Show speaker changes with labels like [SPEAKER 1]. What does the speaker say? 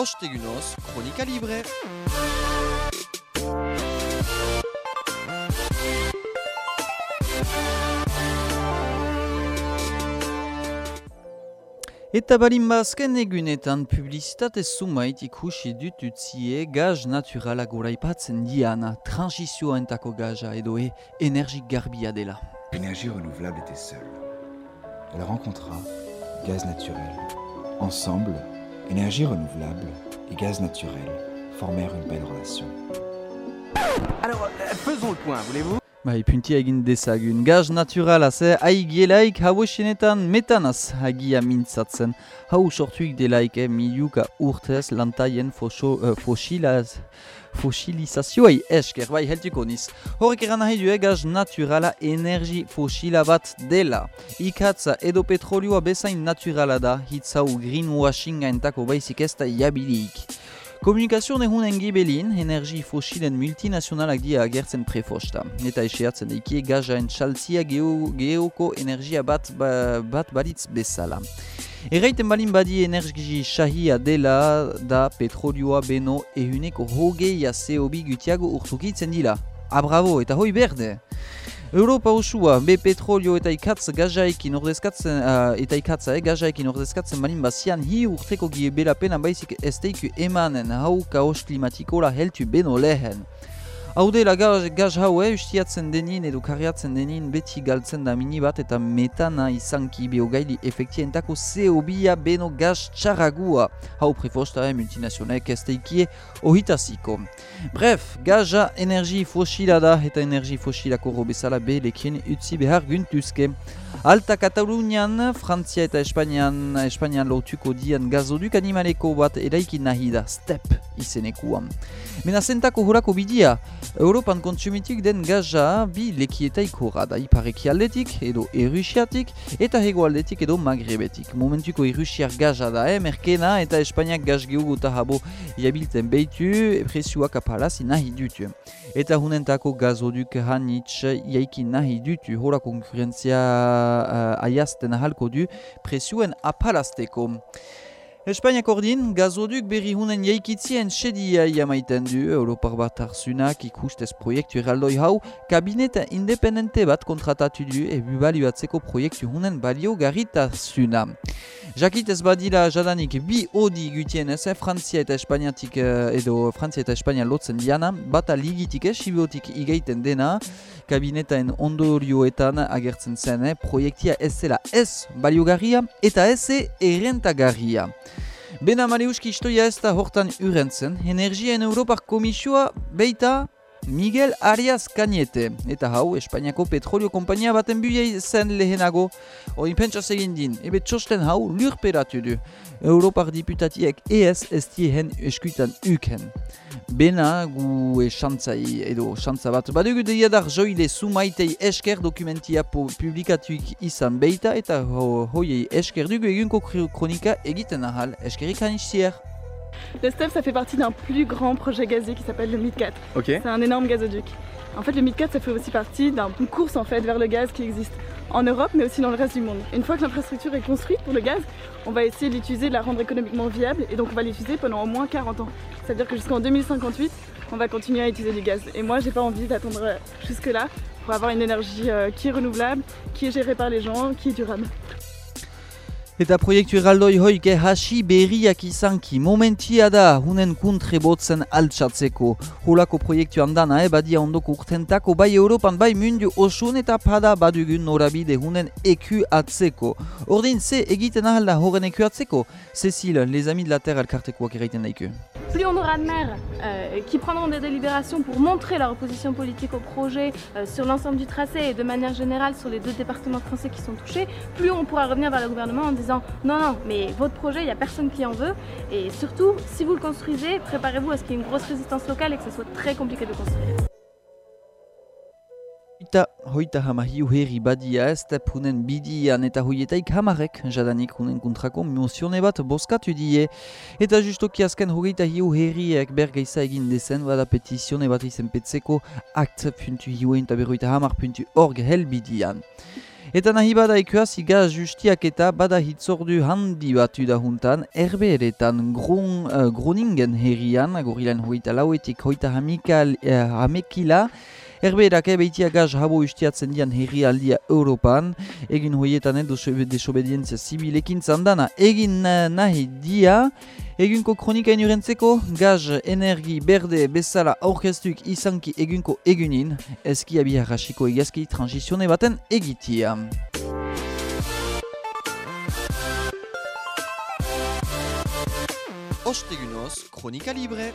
[SPEAKER 1] ostegunoz, kronika libre. Eta balin bazken egunetan publizitate sumait ikusi dut gaz naturala diana, transizioa entako gaza edo e energi garbia dela.
[SPEAKER 2] L'énergie renouvelable était seule. Elle rencontra gaz naturel. Ensemble, énergie renouvelable et gaz naturel formèrent une belle relation.
[SPEAKER 3] Alors, euh, faisons le point, voulez-vous?
[SPEAKER 1] Bai, puntia egin dezagun. Gaz naturala ze aigielaik hauesenetan metanaz hagia mintzatzen. Hau sortuik delaik eh, miliuka urtez lantaien foso, uh, fosilaz, fosilizazioei esker, bai, heltuko niz. Horrek eran nahi du eh, gaz naturala energi fosila bat dela. Ikatza edo petrolioa bezain naturala da, hitzau greenwashinga entako baizik ez da jabilik. Komunikazio nehunen gibelin, energi fosilen multinazionalak dia agertzen prefosta. Eta eseatzen eikie gazaen txaltzia geo, geoko energia bat, ba, bat balitz bezala. Erraiten balin badi energi sahia dela da petrolioa beno ehuneko hogeia CO2 gutiago urtukitzen dila. Ah bravo, eta hoi berde! Europa osua, be petrolio eta ikatz gazaikin ordezkatzen, uh, eta ikatza, eh, gazaikin ordezkatzen balin bazian hi urteko gie bela pena baizik ez teiku emanen hau kaos klimatikola heltu beno lehen. Hau dela gaz, gaz hau eh, ustiatzen denin edo karriatzen denin beti galtzen da mini bat eta metana izanki behogaili efektientako CO2a beno gaz txaragua. Hau prefosta eh, multinazionek ez teikie ohitaziko. Bref, gaza energi fosila da eta energi fosilako robezala belekien utzi behar güntuzke. Alta Katalunian, Frantzia eta Espainian, Espainian lotuko dian gazoduk animaleko bat eraikin nahi da, STEP izenekuan. Mena zentako horako bidia, Europan kontsumitik den gaza bi lekietaiko da ipareki aldetik edo erusiatik eta hego aldetik edo magrebetik. Momentuko erusiar gaza da, eh, merkena eta Espainiak gaz gehugu eta habo jabilten behitu, presioak apalazi nahi dutu. Eta hunentako gazoduk hanitz jaikin nahi dutu, hora konkurrentzia uh, aiazten ahalko du presioen apalazteko. Espainiak ordin, gazoduk berri hunen jaikitzien sedia jamaiten du Europar bat arzunak ikustez proiektu eraldoi hau kabineta independente bat kontratatu du ebu balioatzeko proiektu hunen balio garritasuna. Jakit ez badila jadanik bi odi gutien ez, eh, Frantzia eta Espainiatik eh, edo Frantzia eta Espainia lotzen diana, bata ligitik ez, sibiotik igaiten dena, kabinetaen ondorioetan agertzen zen, eh, proiektia ez zela ez baliogarria eta ez errentagarria. Bena Mariuski istoia ez da hortan urentzen, Energiaen Europar Komisioa beita Miguel Arias Cañete. Eta hau, Espainiako petrolio kompainia baten buia zen lehenago. Oin pentsaz egin din, ebe txosten hau lurperatu du. Europar diputatiek ez ez diehen eskuitan uken. Bena gu e xantzai edo xantza bat badugu deiadar joile sumaitei esker dokumentia publikatuik izan beita eta ho, hoiei esker dugu egunko kronika egiten ahal eskerik hanizier.
[SPEAKER 4] Le STEP, ça fait partie d'un plus grand projet gazier qui s'appelle le MID4.
[SPEAKER 3] Ok.
[SPEAKER 4] C'est un énorme gazoduc. En fait, le MID4, ça fait aussi partie d'une course en fait vers le gaz qui existe en Europe, mais aussi dans le reste du monde. Une fois que l'infrastructure est construite pour le gaz, on va essayer de l'utiliser, de la rendre économiquement viable, et donc on va l'utiliser pendant au moins 40 ans. C'est-à-dire que jusqu'en 2058, on va continuer à utiliser du gaz. Et moi, j'ai pas envie d'attendre jusque-là pour avoir une énergie euh, qui est renouvelable, qui est gérée par les gens, qui est durable.
[SPEAKER 1] Eta proiektu erraldoi hoike hasi berriak izanki momentia da hunen kuntre botzen altsatzeko. Holako proiektu handana e badia ondoko urtentako bai Europan bai mundu osun eta pada badugun norabide hunen eku atzeko. Ordin ze egiten ahal da horren eku atzeko? Cécile, les amis de la terre alkartekoak erraiten daiku.
[SPEAKER 5] Plus on aura de maires euh, qui prendront des délibérations pour montrer leur opposition politique au projet euh, sur l'ensemble du tracé et de manière générale sur les deux départements français qui sont touchés, plus on pourra revenir vers le gouvernement en disant non, non, mais votre projet, il n'y a personne qui en veut. Et surtout, si vous le construisez, préparez-vous à ce qu'il y ait une grosse résistance locale et que ce soit très compliqué de construire.
[SPEAKER 1] Hoita, hoita hama hiu herri badia ez hunen bidian eta hoietaik hamarek jadanik hunen kontrako mozione bat boskatu die. Eta justoki azken hogeita hiu herriek bergeiza egin dezen bada petizione bat izen petzeko akt puntu hiuen eta berroita hamar puntu org hel bidian. Eta nahi bada ikuaz igaz justiak eta bada hitzordu handi bat udahuntan, erberetan grun, uh, Groningen herrian, gorilan hoita lauetik hoita hamikal, uh, hamekila, Erberak ebeitiak eh, gaz habo ustiatzen dian herri aldia Europan, egin hoietan edo desobedientzia zibilekin zandana egin nahi dia, Egunko kronika inurentzeko, gaz energi berde bezala aurkeztuik izanki egunko egunin, eski abia rasiko egazki transizione baten egitia.
[SPEAKER 6] Ostegunoz, kronika libre!